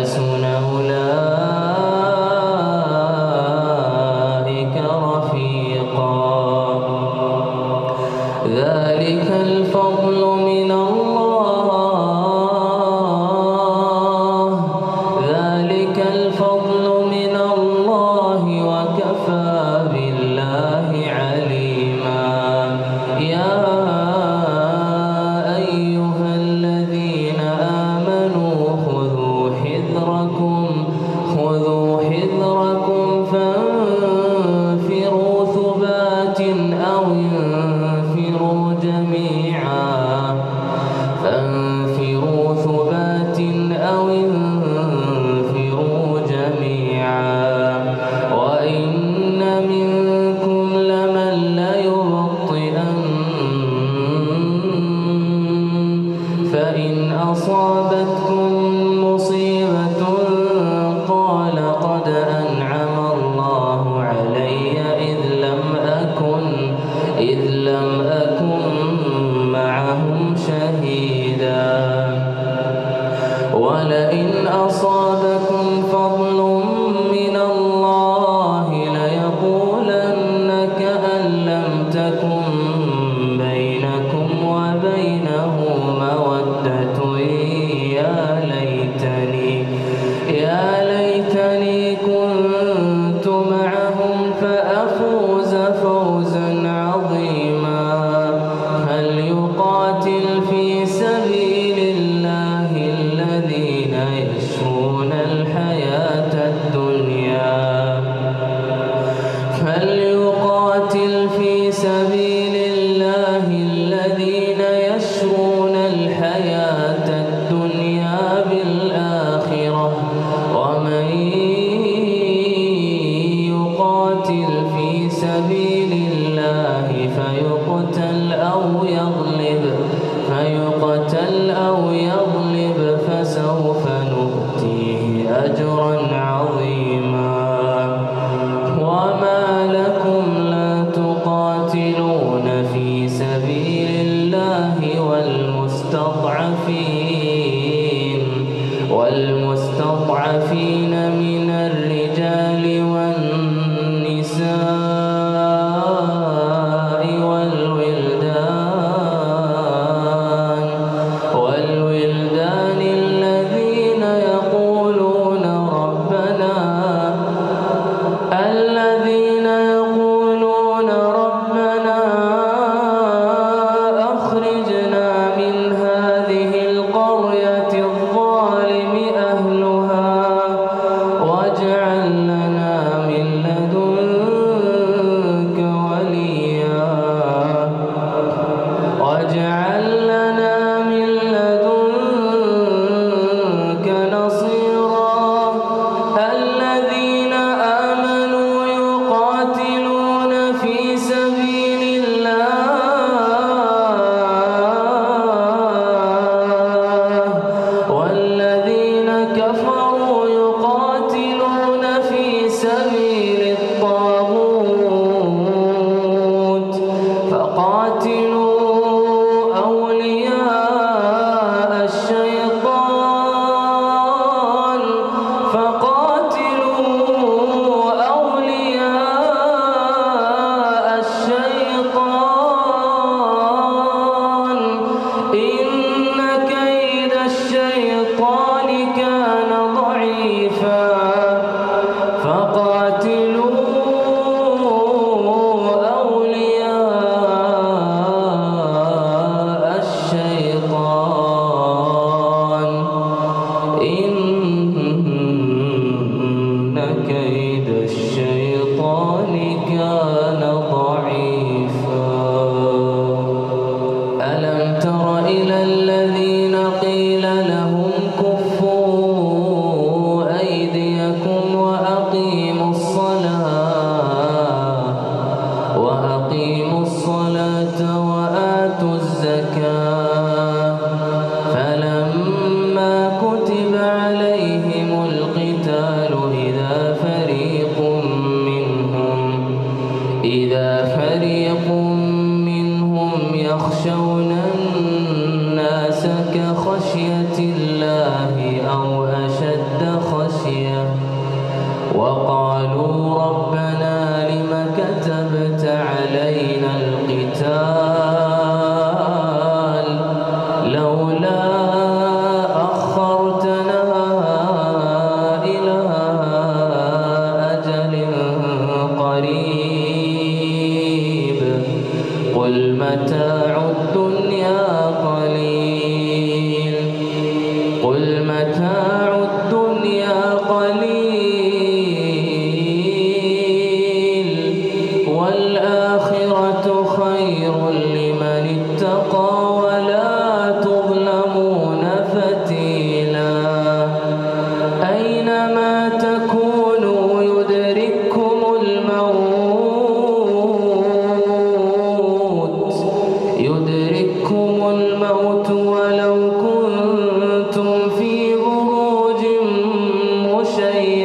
ولئن أصاب فسوف showing شيء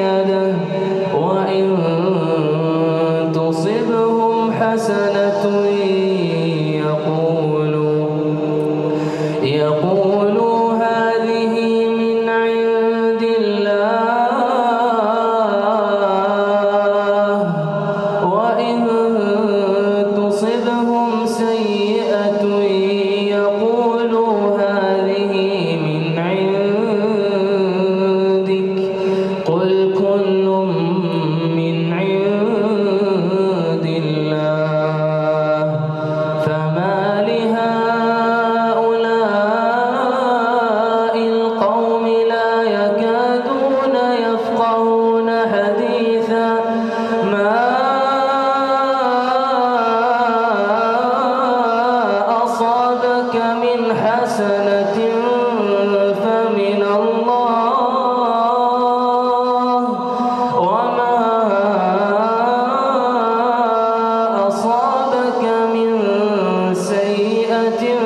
فمن